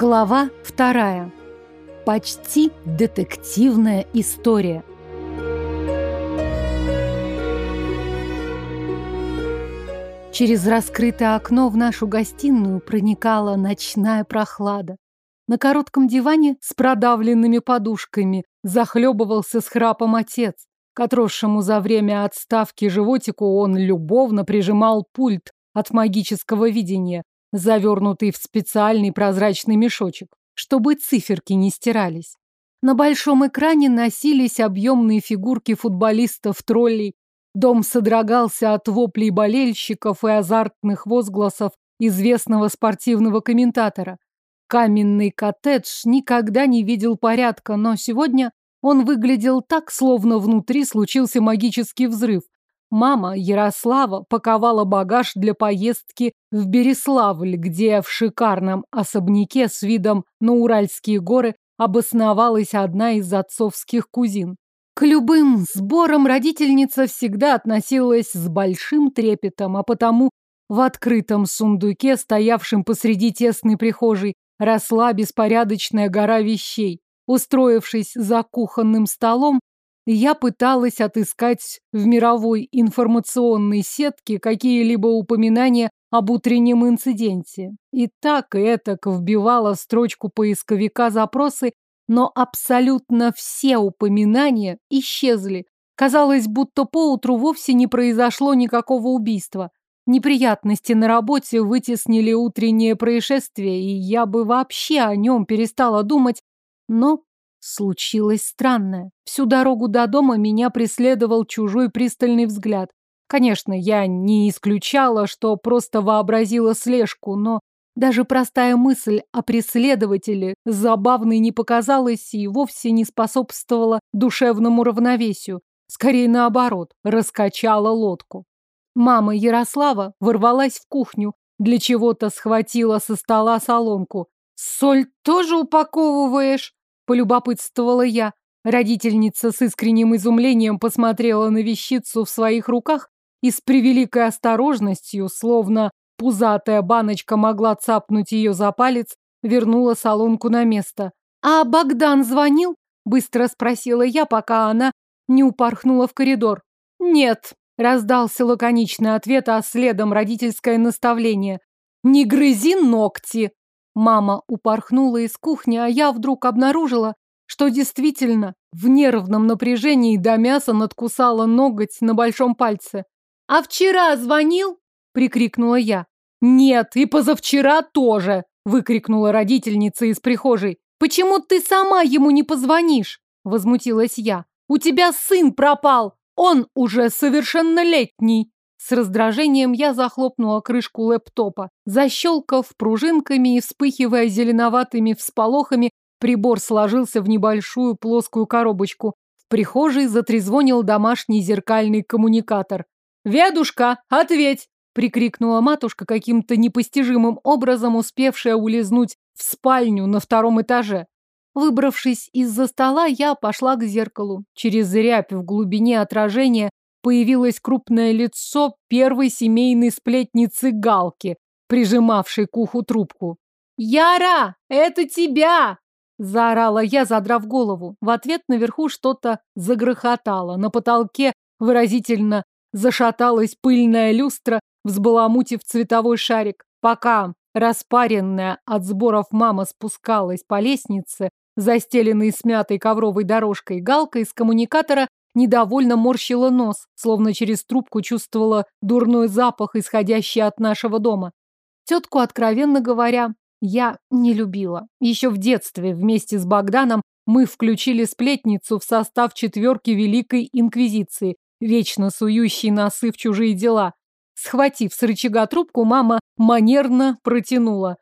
Глава вторая. Почти детективная история. Через раскрытое окно в нашу гостиную проникала ночная прохлада. На коротком диване с продавленными подушками захлебывался с храпом отец. К за время отставки животику он любовно прижимал пульт от магического видения, завернутый в специальный прозрачный мешочек, чтобы циферки не стирались. На большом экране носились объемные фигурки футболистов-троллей. Дом содрогался от воплей болельщиков и азартных возгласов известного спортивного комментатора. Каменный коттедж никогда не видел порядка, но сегодня он выглядел так, словно внутри случился магический взрыв, Мама Ярослава паковала багаж для поездки в Береславль, где в шикарном особняке с видом на Уральские горы обосновалась одна из отцовских кузин. К любым сборам родительница всегда относилась с большим трепетом, а потому в открытом сундуке, стоявшем посреди тесной прихожей, росла беспорядочная гора вещей. Устроившись за кухонным столом, я пыталась отыскать в мировой информационной сетке какие-либо упоминания об утреннем инциденте. И так и этак вбивала строчку поисковика запросы, но абсолютно все упоминания исчезли. Казалось, будто поутру вовсе не произошло никакого убийства. Неприятности на работе вытеснили утреннее происшествие, и я бы вообще о нем перестала думать, но Случилось странное. Всю дорогу до дома меня преследовал чужой пристальный взгляд. Конечно, я не исключала, что просто вообразила слежку, но даже простая мысль о преследователе забавной не показалась и вовсе не способствовала душевному равновесию. Скорее наоборот, раскачала лодку. Мама Ярослава ворвалась в кухню, для чего-то схватила со стола солонку. «Соль тоже упаковываешь?» Полюбопытствовала я. Родительница с искренним изумлением посмотрела на вещицу в своих руках и с превеликой осторожностью, словно пузатая баночка могла цапнуть ее за палец, вернула солонку на место. «А Богдан звонил?» — быстро спросила я, пока она не упорхнула в коридор. «Нет», — раздался лаконичный ответ, а следом родительское наставление. «Не грызи ногти!» Мама упорхнула из кухни, а я вдруг обнаружила, что действительно в нервном напряжении до мяса надкусала ноготь на большом пальце. «А вчера звонил?» — прикрикнула я. «Нет, и позавчера тоже!» — выкрикнула родительница из прихожей. «Почему ты сама ему не позвонишь?» — возмутилась я. «У тебя сын пропал! Он уже совершеннолетний!» С раздражением я захлопнула крышку лэптопа. Защелкав пружинками и вспыхивая зеленоватыми всполохами, прибор сложился в небольшую плоскую коробочку. В прихожей затрезвонил домашний зеркальный коммуникатор. «Ведушка, ответь!» — прикрикнула матушка каким-то непостижимым образом, успевшая улизнуть в спальню на втором этаже. Выбравшись из-за стола, я пошла к зеркалу. Через рябь в глубине отражения появилось крупное лицо первой семейной сплетницы Галки, прижимавшей к уху трубку. «Яра, это тебя!» Заорала я, задрав голову. В ответ наверху что-то загрохотало. На потолке выразительно зашаталась пыльная люстра, взбаламутив цветовой шарик. Пока распаренная от сборов мама спускалась по лестнице, застеленной смятой ковровой дорожкой, галка из коммуникатора недовольно морщила нос, словно через трубку чувствовала дурной запах, исходящий от нашего дома. Тетку, откровенно говоря, я не любила. Еще в детстве вместе с Богданом мы включили сплетницу в состав четверки Великой Инквизиции, вечно сующей носы в чужие дела. Схватив с рычага трубку, мама манерно протянула.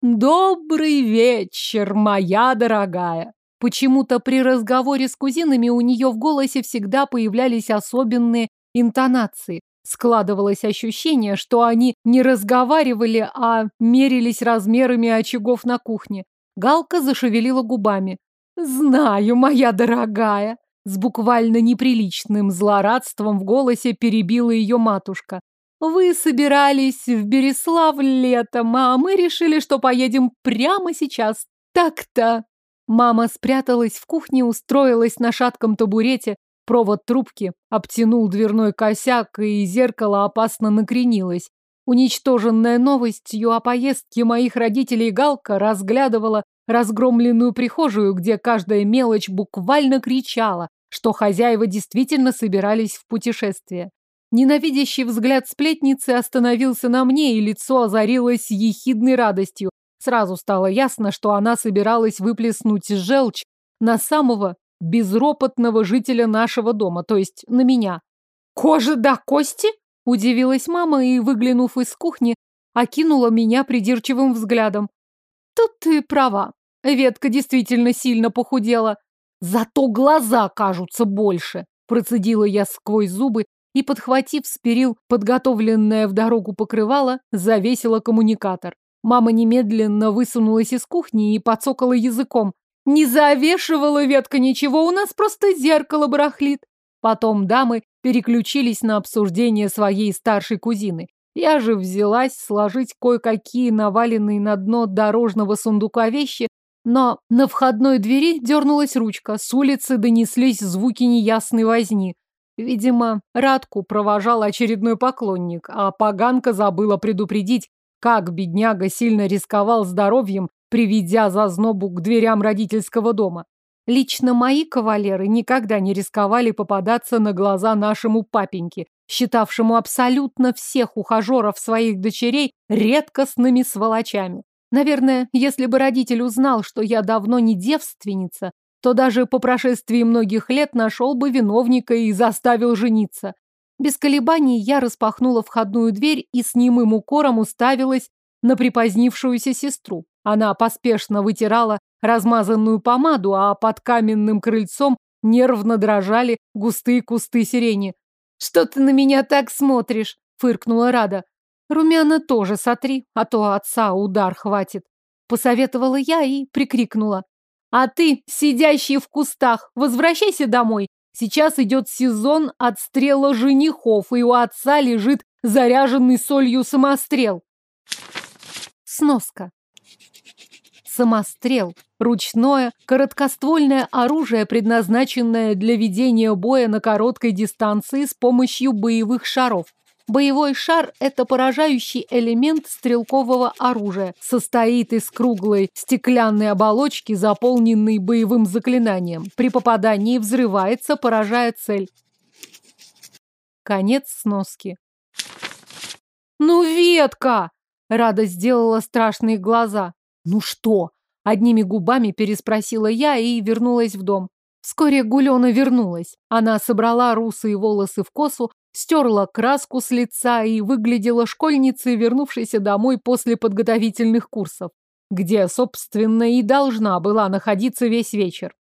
«Добрый вечер, моя дорогая!» Почему-то при разговоре с кузинами у нее в голосе всегда появлялись особенные интонации. Складывалось ощущение, что они не разговаривали, а мерились размерами очагов на кухне. Галка зашевелила губами. «Знаю, моя дорогая!» С буквально неприличным злорадством в голосе перебила ее матушка. Вы собирались в Береслав летом, а мы решили, что поедем прямо сейчас. Так-то. Мама спряталась в кухне, устроилась на шатком табурете, провод трубки обтянул дверной косяк, и зеркало опасно накренилось. Уничтоженная новостью о поездке моих родителей Галка разглядывала разгромленную прихожую, где каждая мелочь буквально кричала, что хозяева действительно собирались в путешествие. Ненавидящий взгляд сплетницы остановился на мне, и лицо озарилось ехидной радостью. Сразу стало ясно, что она собиралась выплеснуть желчь на самого безропотного жителя нашего дома, то есть на меня. «Кожа до кости?» – удивилась мама и, выглянув из кухни, окинула меня придирчивым взглядом. «Тут ты права. Ветка действительно сильно похудела. Зато глаза кажутся больше», – процедила я сквозь зубы и, подхватив с подготовленное в дорогу покрывало, завесила коммуникатор. Мама немедленно высунулась из кухни и подсокала языком. «Не завешивала ветка ничего, у нас просто зеркало барахлит». Потом дамы переключились на обсуждение своей старшей кузины. Я же взялась сложить кое-какие наваленные на дно дорожного сундука вещи, но на входной двери дернулась ручка, с улицы донеслись звуки неясной возни. Видимо, Радку провожал очередной поклонник, а поганка забыла предупредить, как бедняга сильно рисковал здоровьем, приведя зазнобу к дверям родительского дома. Лично мои кавалеры никогда не рисковали попадаться на глаза нашему папеньке, считавшему абсолютно всех ухажеров своих дочерей редкостными сволочами. Наверное, если бы родитель узнал, что я давно не девственница, то даже по прошествии многих лет нашел бы виновника и заставил жениться. Без колебаний я распахнула входную дверь и с немым укором уставилась на припозднившуюся сестру. Она поспешно вытирала размазанную помаду, а под каменным крыльцом нервно дрожали густые кусты сирени. «Что ты на меня так смотришь?» — фыркнула Рада. «Румяна тоже сотри, а то отца удар хватит», — посоветовала я и прикрикнула. А ты, сидящий в кустах, возвращайся домой. Сейчас идет сезон отстрела женихов, и у отца лежит заряженный солью самострел. Сноска. Самострел. Ручное, короткоствольное оружие, предназначенное для ведения боя на короткой дистанции с помощью боевых шаров. Боевой шар – это поражающий элемент стрелкового оружия. Состоит из круглой стеклянной оболочки, заполненной боевым заклинанием. При попадании взрывается, поражая цель. Конец сноски. «Ну, ветка!» Рада сделала страшные глаза. «Ну что?» Одними губами переспросила я и вернулась в дом. Вскоре Гулена вернулась. Она собрала русые волосы в косу, стерла краску с лица и выглядела школьницей, вернувшейся домой после подготовительных курсов, где, собственно, и должна была находиться весь вечер.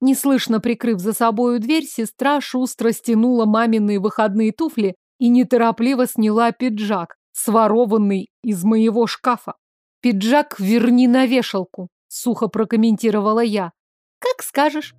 Неслышно прикрыв за собою дверь, сестра шустро стянула маминые выходные туфли и неторопливо сняла пиджак, сворованный из моего шкафа. «Пиджак верни на вешалку», — сухо прокомментировала я. «Как скажешь».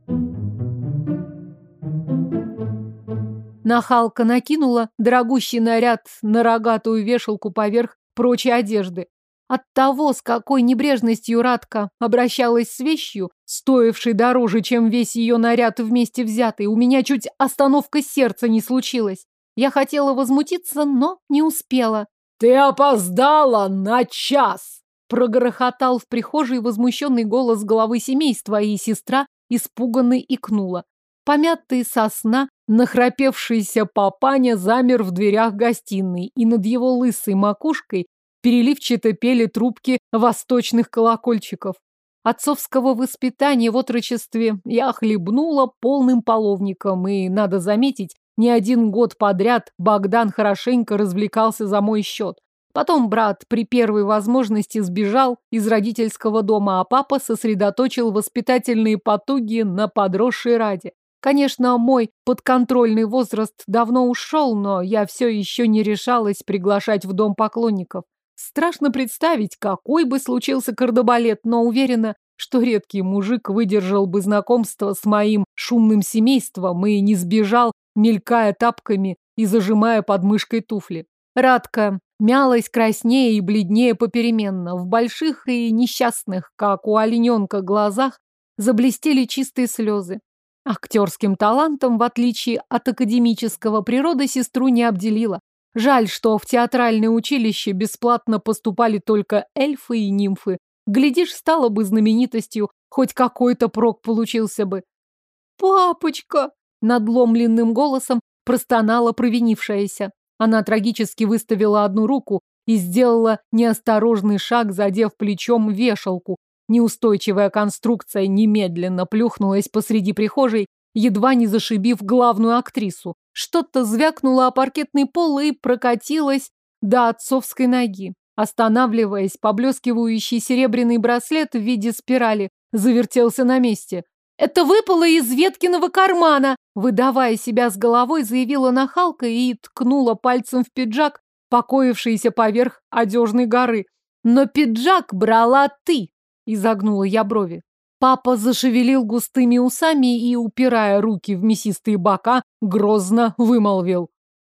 Нахалка накинула дорогущий наряд на рогатую вешалку поверх прочей одежды. От того, с какой небрежностью Радка обращалась с вещью, стоившей дороже, чем весь ее наряд вместе взятый, у меня чуть остановка сердца не случилась. Я хотела возмутиться, но не успела. «Ты опоздала на час!» Прогрохотал в прихожей возмущенный голос главы семейства, и сестра испуганно икнула. Помятый сосна Нахрапевшийся папаня замер в дверях гостиной, и над его лысой макушкой переливчато пели трубки восточных колокольчиков. Отцовского воспитания в отрочестве я хлебнула полным половником, и, надо заметить, не один год подряд Богдан хорошенько развлекался за мой счет. Потом брат при первой возможности сбежал из родительского дома, а папа сосредоточил воспитательные потуги на подросшей раде. Конечно, мой подконтрольный возраст давно ушел, но я все еще не решалась приглашать в дом поклонников. Страшно представить, какой бы случился кардебалет, но уверена, что редкий мужик выдержал бы знакомство с моим шумным семейством и не сбежал, мелькая тапками и зажимая подмышкой туфли. Радка мялась краснее и бледнее попеременно. В больших и несчастных, как у олененка, глазах заблестели чистые слезы. Актерским талантом, в отличие от академического, природа сестру не обделила. Жаль, что в театральное училище бесплатно поступали только эльфы и нимфы. Глядишь, стала бы знаменитостью, хоть какой-то прок получился бы. «Папочка!» — надломленным голосом простонала провинившаяся. Она трагически выставила одну руку и сделала неосторожный шаг, задев плечом вешалку, Неустойчивая конструкция немедленно плюхнулась посреди прихожей, едва не зашибив главную актрису. Что-то звякнуло о паркетный пол и прокатилось до отцовской ноги. Останавливаясь, поблескивающий серебряный браслет в виде спирали завертелся на месте. «Это выпало из Веткиного кармана!» Выдавая себя с головой, заявила нахалка и ткнула пальцем в пиджак, покоившийся поверх одежной горы. «Но пиджак брала ты!» Изогнула я брови. Папа зашевелил густыми усами и, упирая руки в мясистые бока, грозно вымолвил.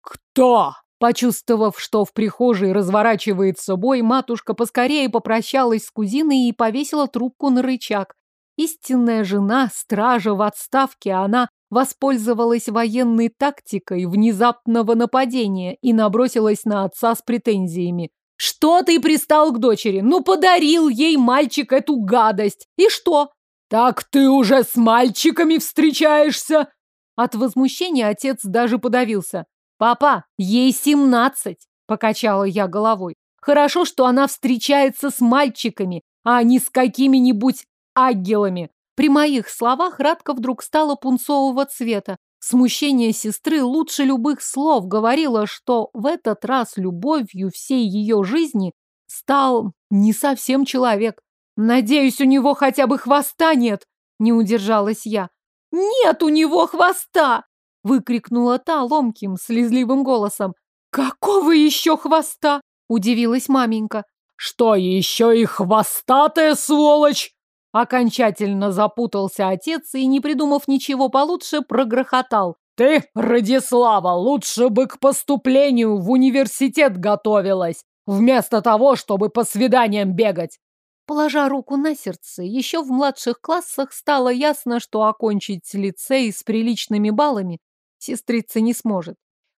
«Кто?» Почувствовав, что в прихожей разворачивается бой, матушка поскорее попрощалась с кузиной и повесила трубку на рычаг. Истинная жена, стража в отставке, она воспользовалась военной тактикой внезапного нападения и набросилась на отца с претензиями. Что ты пристал к дочери? Ну, подарил ей мальчик эту гадость. И что? Так ты уже с мальчиками встречаешься? От возмущения отец даже подавился. Папа, ей семнадцать, покачала я головой. Хорошо, что она встречается с мальчиками, а не с какими-нибудь агелами. При моих словах Радка вдруг стала пунцового цвета. Смущение сестры лучше любых слов говорило, что в этот раз любовью всей ее жизни стал не совсем человек. Надеюсь, у него хотя бы хвоста нет, не удержалась я. Нет у него хвоста! выкрикнула та ломким, слезливым голосом. Какого еще хвоста? удивилась маменька. Что еще и хвостатая сволочь? Окончательно запутался отец и, не придумав ничего получше, прогрохотал. «Ты, Радислава, лучше бы к поступлению в университет готовилась, вместо того, чтобы по свиданиям бегать!» Положа руку на сердце, еще в младших классах стало ясно, что окончить лицей с приличными баллами сестрица не сможет.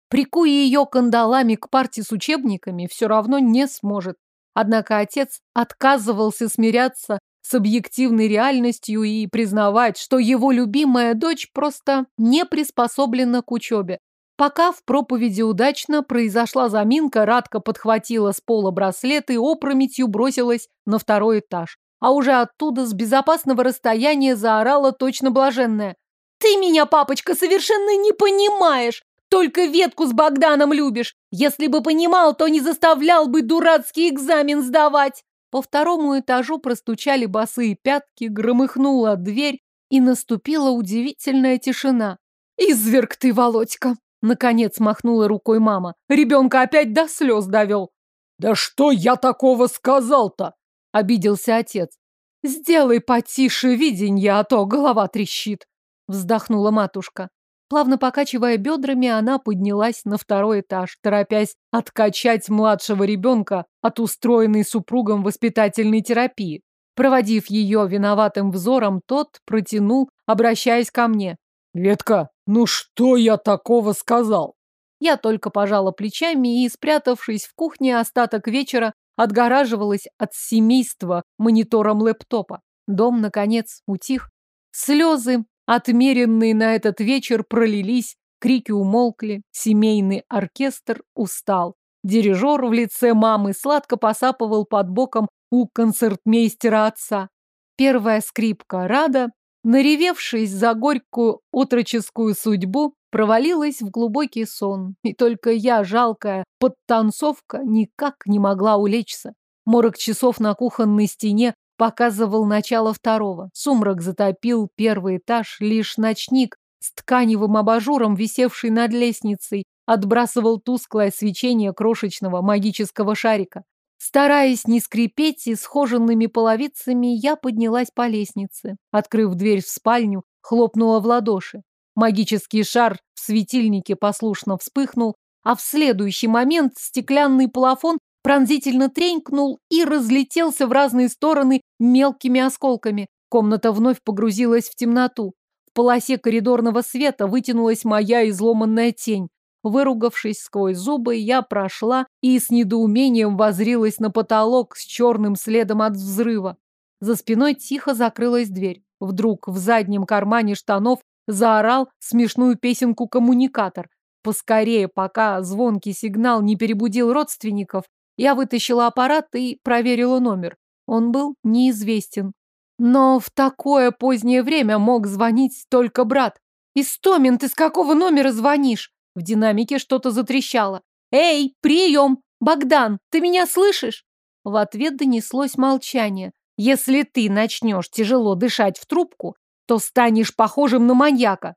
Прикуя ее кандалами к парте с учебниками, все равно не сможет. Однако отец отказывался смиряться с объективной реальностью и признавать, что его любимая дочь просто не приспособлена к учебе. Пока в проповеди удачно произошла заминка, Радка подхватила с пола браслет и опрометью бросилась на второй этаж. А уже оттуда с безопасного расстояния заорала точно блаженная. «Ты меня, папочка, совершенно не понимаешь! Только ветку с Богданом любишь! Если бы понимал, то не заставлял бы дурацкий экзамен сдавать!» По второму этажу простучали босые пятки, громыхнула дверь, и наступила удивительная тишина. «Изверг ты, Володька!» Наконец махнула рукой мама. «Ребенка опять до слез довел!» «Да что я такого сказал-то?» Обиделся отец. «Сделай потише виденье, а то голова трещит!» Вздохнула матушка. Плавно покачивая бедрами, она поднялась на второй этаж, торопясь откачать младшего ребенка от устроенной супругом воспитательной терапии. Проводив ее виноватым взором, тот протянул, обращаясь ко мне. «Ветка, ну что я такого сказал?» Я только пожала плечами и, спрятавшись в кухне остаток вечера, отгораживалась от семейства монитором лэптопа. Дом, наконец, утих. Слезы, Отмеренные на этот вечер пролились, крики умолкли, семейный оркестр устал. Дирижер в лице мамы сладко посапывал под боком у концертмейстера отца. Первая скрипка Рада, наревевшись за горькую отроческую судьбу, провалилась в глубокий сон, и только я, жалкая подтанцовка, никак не могла улечься. Морок часов на кухонной стене показывал начало второго. Сумрак затопил первый этаж, лишь ночник с тканевым абажуром, висевший над лестницей, отбрасывал тусклое свечение крошечного магического шарика. Стараясь не скрипеть и схоженными половицами, я поднялась по лестнице. Открыв дверь в спальню, хлопнула в ладоши. Магический шар в светильнике послушно вспыхнул, а в следующий момент стеклянный плафон пронзительно тренькнул и разлетелся в разные стороны мелкими осколками. Комната вновь погрузилась в темноту. В полосе коридорного света вытянулась моя изломанная тень. Выругавшись сквозь зубы, я прошла и с недоумением возрилась на потолок с черным следом от взрыва. За спиной тихо закрылась дверь. Вдруг в заднем кармане штанов заорал смешную песенку коммуникатор. Поскорее, пока звонкий сигнал не перебудил родственников, я вытащила аппарат и проверила номер. Он был неизвестен. Но в такое позднее время мог звонить только брат. «Истомин, ты с какого номера звонишь?» В динамике что-то затрещало. «Эй, прием! Богдан, ты меня слышишь?» В ответ донеслось молчание. «Если ты начнешь тяжело дышать в трубку, то станешь похожим на маньяка».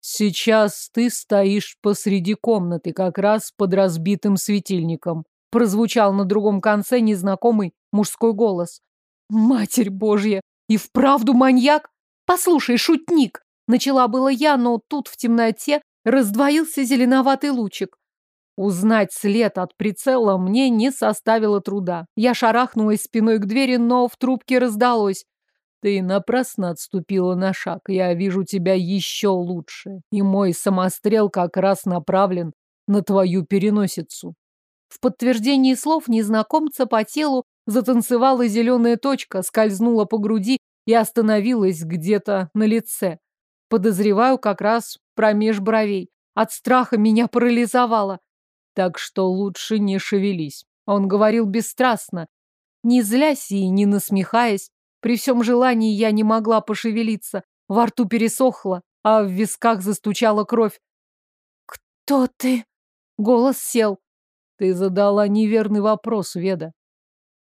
«Сейчас ты стоишь посреди комнаты, как раз под разбитым светильником», прозвучал на другом конце незнакомый мужской голос. «Матерь Божья! И вправду маньяк? Послушай, шутник!» Начала было я, но тут в темноте раздвоился зеленоватый лучик. Узнать след от прицела мне не составило труда. Я шарахнулась спиной к двери, но в трубке раздалось. Ты напрасно отступила на шаг. Я вижу тебя еще лучше. И мой самострел как раз направлен на твою переносицу. В подтверждении слов незнакомца по телу затанцевала зеленая точка, скользнула по груди и остановилась где-то на лице. Подозреваю как раз промеж бровей. От страха меня парализовало. Так что лучше не шевелись. Он говорил бесстрастно, не злясь и не насмехаясь. При всем желании я не могла пошевелиться. Во рту пересохло, а в висках застучала кровь. «Кто ты?» Голос сел. «Ты задала неверный вопрос, Веда».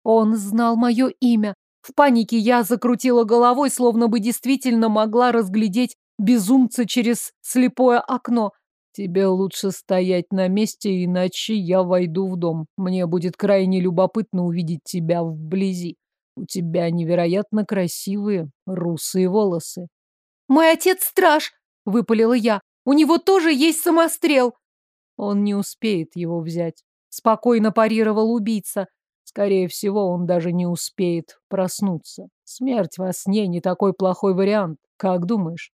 Он знал мое имя. В панике я закрутила головой, словно бы действительно могла разглядеть безумца через слепое окно. Тебе лучше стоять на месте, иначе я войду в дом. Мне будет крайне любопытно увидеть тебя вблизи. У тебя невероятно красивые русые волосы. Мой отец страж, выпалила я. У него тоже есть самострел. Он не успеет его взять. Спокойно парировал убийца. Скорее всего, он даже не успеет проснуться. Смерть во сне не такой плохой вариант. Как думаешь?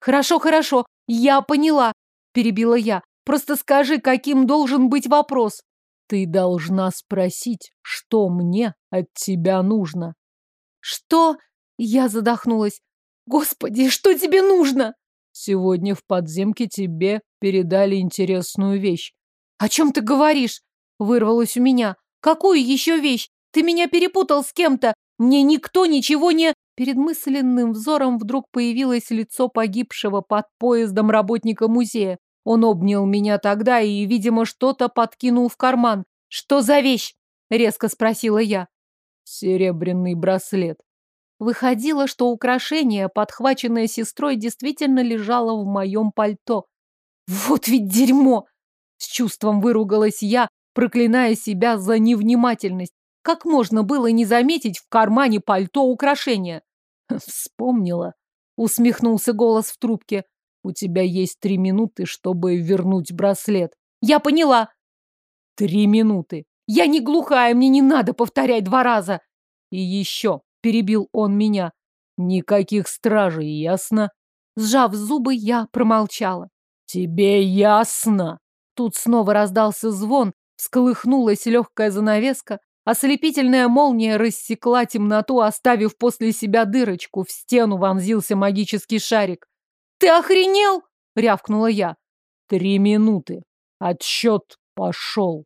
Хорошо, хорошо, я поняла, перебила я. Просто скажи, каким должен быть вопрос. Ты должна спросить, что мне от тебя нужно. Что? Я задохнулась. Господи, что тебе нужно? Сегодня в подземке тебе передали интересную вещь. О чем ты говоришь? Вырвалось у меня. Какую еще вещь? Ты меня перепутал с кем-то. Мне никто ничего не... Перед мысленным взором вдруг появилось лицо погибшего под поездом работника музея. Он обнял меня тогда и, видимо, что-то подкинул в карман. «Что за вещь?» — резко спросила я. «Серебряный браслет». Выходило, что украшение, подхваченное сестрой, действительно лежало в моем пальто. «Вот ведь дерьмо!» С чувством выругалась я, проклиная себя за невнимательность. Как можно было не заметить в кармане пальто украшения? Вспомнила. Усмехнулся голос в трубке. У тебя есть три минуты, чтобы вернуть браслет. Я поняла. Три минуты. Я не глухая, мне не надо повторять два раза. И еще, перебил он меня. Никаких стражей, ясно? Сжав зубы, я промолчала. Тебе ясно? Тут снова раздался звон, всколыхнулась легкая занавеска, Ослепительная молния рассекла темноту, оставив после себя дырочку. В стену вонзился магический шарик. «Ты охренел?» — рявкнула я. «Три минуты. Отсчет пошел».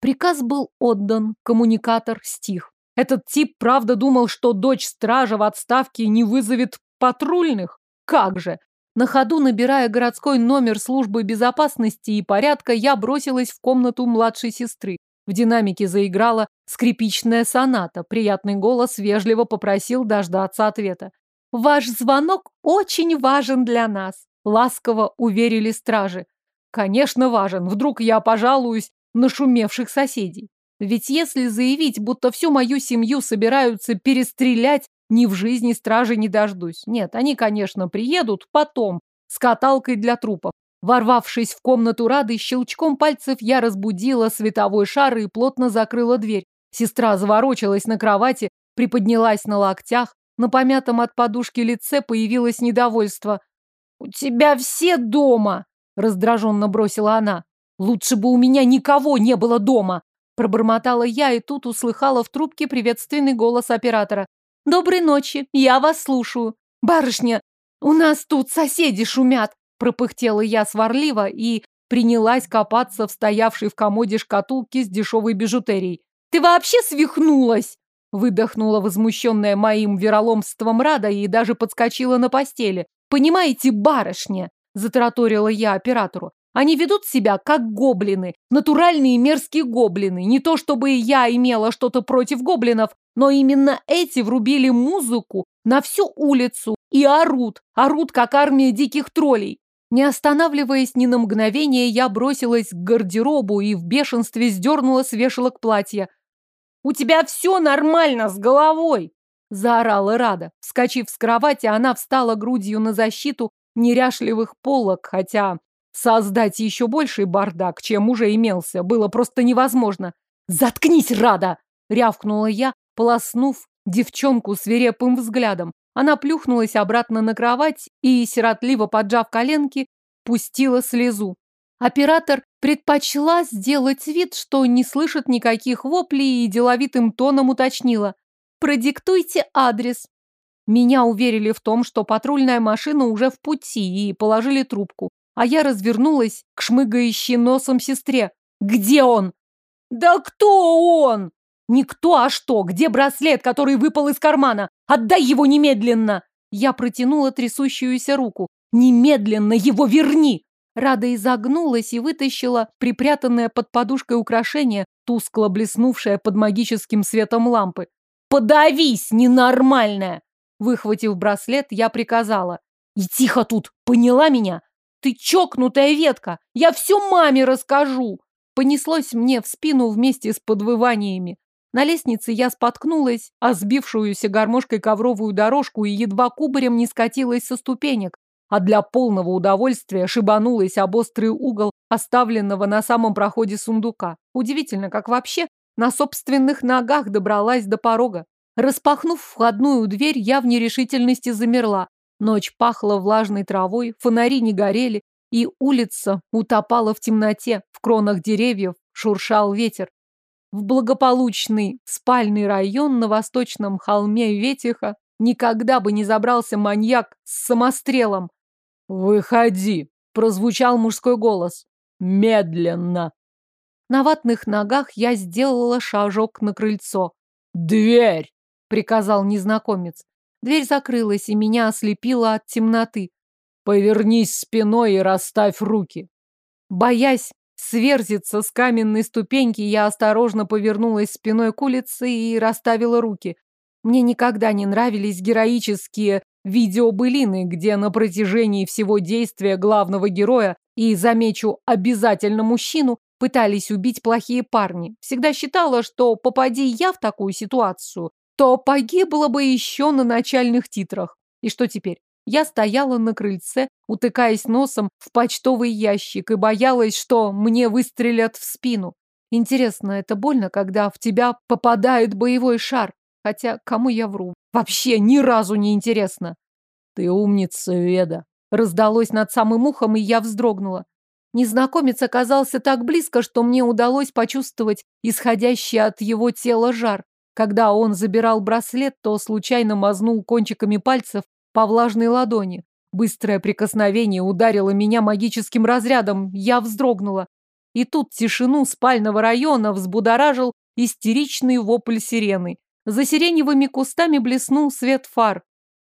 Приказ был отдан, коммуникатор стих. Этот тип правда думал, что дочь стража в отставке не вызовет патрульных? Как же! На ходу, набирая городской номер службы безопасности и порядка, я бросилась в комнату младшей сестры. В динамике заиграла скрипичная соната. Приятный голос вежливо попросил дождаться ответа. «Ваш звонок очень важен для нас», — ласково уверили стражи. «Конечно важен. Вдруг я пожалуюсь на шумевших соседей. Ведь если заявить, будто всю мою семью собираются перестрелять, ни в жизни стражи не дождусь. Нет, они, конечно, приедут потом, с каталкой для трупов. Ворвавшись в комнату Рады, щелчком пальцев я разбудила световой шар и плотно закрыла дверь. Сестра заворочилась на кровати, приподнялась на локтях, на помятом от подушки лице появилось недовольство. «У тебя все дома!» — раздраженно бросила она. «Лучше бы у меня никого не было дома!» Пробормотала я и тут услыхала в трубке приветственный голос оператора. «Доброй ночи, я вас слушаю. Барышня, у нас тут соседи шумят!» Пропыхтела я сварливо и принялась копаться в стоявшей в комоде шкатулке с дешевой бижутерией. «Ты вообще свихнулась?» Выдохнула возмущенная моим вероломством Рада и даже подскочила на постели. «Понимаете, барышня!» – затараторила я оператору. Они ведут себя как гоблины, натуральные мерзкие гоблины. Не то чтобы я имела что-то против гоблинов, но именно эти врубили музыку на всю улицу и орут, орут как армия диких троллей. Не останавливаясь ни на мгновение, я бросилась к гардеробу и в бешенстве сдернула с вешалок платья. «У тебя все нормально с головой!» заорала Рада. Вскочив с кровати, она встала грудью на защиту неряшливых полок, хотя создать еще больший бардак, чем уже имелся, было просто невозможно. «Заткнись, Рада!» — рявкнула я, полоснув девчонку свирепым взглядом. Она плюхнулась обратно на кровать и, сиротливо поджав коленки, пустила слезу. Оператор предпочла сделать вид, что не слышит никаких воплей и деловитым тоном уточнила. «Продиктуйте адрес». Меня уверили в том, что патрульная машина уже в пути и положили трубку, а я развернулась к шмыгающей носом сестре. «Где он?» «Да кто он?» «Никто, а что? Где браслет, который выпал из кармана? Отдай его немедленно!» Я протянула трясущуюся руку. «Немедленно его верни!» Рада изогнулась и вытащила припрятанное под подушкой украшение, тускло блеснувшее под магическим светом лампы. «Подавись, ненормальная!» Выхватив браслет, я приказала. «И тихо тут, поняла меня? Ты чокнутая ветка! Я все маме расскажу!» Понеслось мне в спину вместе с подвываниями. На лестнице я споткнулась, а сбившуюся гармошкой ковровую дорожку и едва кубарем не скатилась со ступенек, а для полного удовольствия шибанулась об острый угол оставленного на самом проходе сундука. Удивительно, как вообще на собственных ногах добралась до порога. Распахнув входную дверь, я в нерешительности замерла. Ночь пахла влажной травой, фонари не горели, и улица утопала в темноте, в кронах деревьев шуршал ветер. В благополучный спальный район на восточном холме Ветиха никогда бы не забрался маньяк с самострелом. «Выходи!» – прозвучал мужской голос. «Медленно!» На ватных ногах я сделала шажок на крыльцо. «Дверь!» – приказал незнакомец. Дверь закрылась, и меня ослепило от темноты. «Повернись спиной и расставь руки!» Боясь сверзиться с каменной ступеньки, я осторожно повернулась спиной к улице и расставила руки. Мне никогда не нравились героические видеобылины, где на протяжении всего действия главного героя и, замечу, обязательно мужчину, пытались убить плохие парни. Всегда считала, что попади я в такую ситуацию, то погибла бы еще на начальных титрах. И что теперь? Я стояла на крыльце, утыкаясь носом в почтовый ящик и боялась, что мне выстрелят в спину. Интересно, это больно, когда в тебя попадает боевой шар? Хотя кому я вру? Вообще ни разу не интересно. Ты умница, Веда. Раздалось над самым ухом, и я вздрогнула. Незнакомец оказался так близко, что мне удалось почувствовать исходящий от его тела жар. Когда он забирал браслет, то случайно мазнул кончиками пальцев по влажной ладони. Быстрое прикосновение ударило меня магическим разрядом. Я вздрогнула. И тут тишину спального района взбудоражил истеричный вопль сирены. За сиреневыми кустами блеснул свет фар.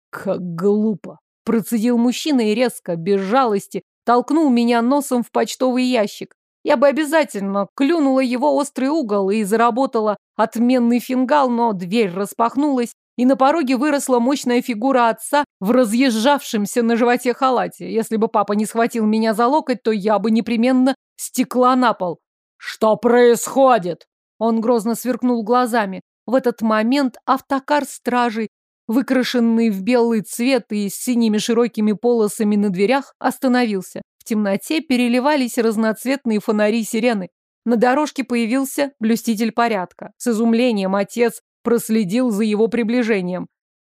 Как глупо! Процедил мужчина и резко, без жалости, толкнул меня носом в почтовый ящик. Я бы обязательно клюнула его острый угол и заработала отменный фингал, но дверь распахнулась, и на пороге выросла мощная фигура отца в разъезжавшемся на животе халате. Если бы папа не схватил меня за локоть, то я бы непременно стекла на пол. «Что происходит?» Он грозно сверкнул глазами. В этот момент автокар стражей, выкрашенный в белый цвет и с синими широкими полосами на дверях, остановился. Темноте переливались разноцветные фонари сирены. На дорожке появился блюститель порядка. С изумлением отец проследил за его приближением.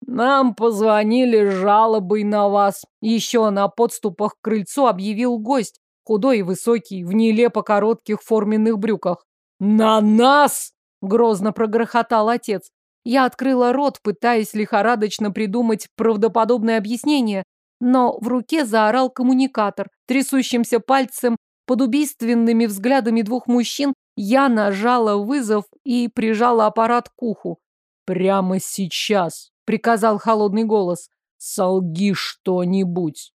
«Нам позвонили с жалобой на вас». Еще на подступах к крыльцу объявил гость, худой и высокий, в нелепо коротких форменных брюках. «На нас!» — грозно прогрохотал отец. Я открыла рот, пытаясь лихорадочно придумать правдоподобное объяснение, но в руке заорал коммуникатор. Трясущимся пальцем под убийственными взглядами двух мужчин я нажала вызов и прижала аппарат к уху. «Прямо сейчас», — приказал холодный голос, — «солги что-нибудь».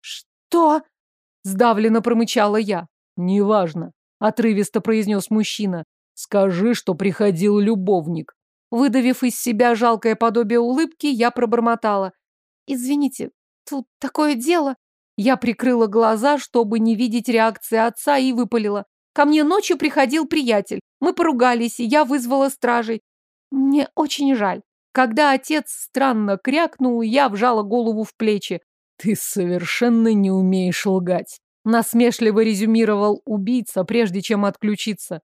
«Что?» — сдавленно промычала я. «Неважно», — отрывисто произнес мужчина. «Скажи, что приходил любовник». Выдавив из себя жалкое подобие улыбки, я пробормотала. «Извините, тут такое дело». Я прикрыла глаза, чтобы не видеть реакции отца, и выпалила. Ко мне ночью приходил приятель. Мы поругались, и я вызвала стражей. Мне очень жаль. Когда отец странно крякнул, я вжала голову в плечи. «Ты совершенно не умеешь лгать», — насмешливо резюмировал убийца, прежде чем отключиться.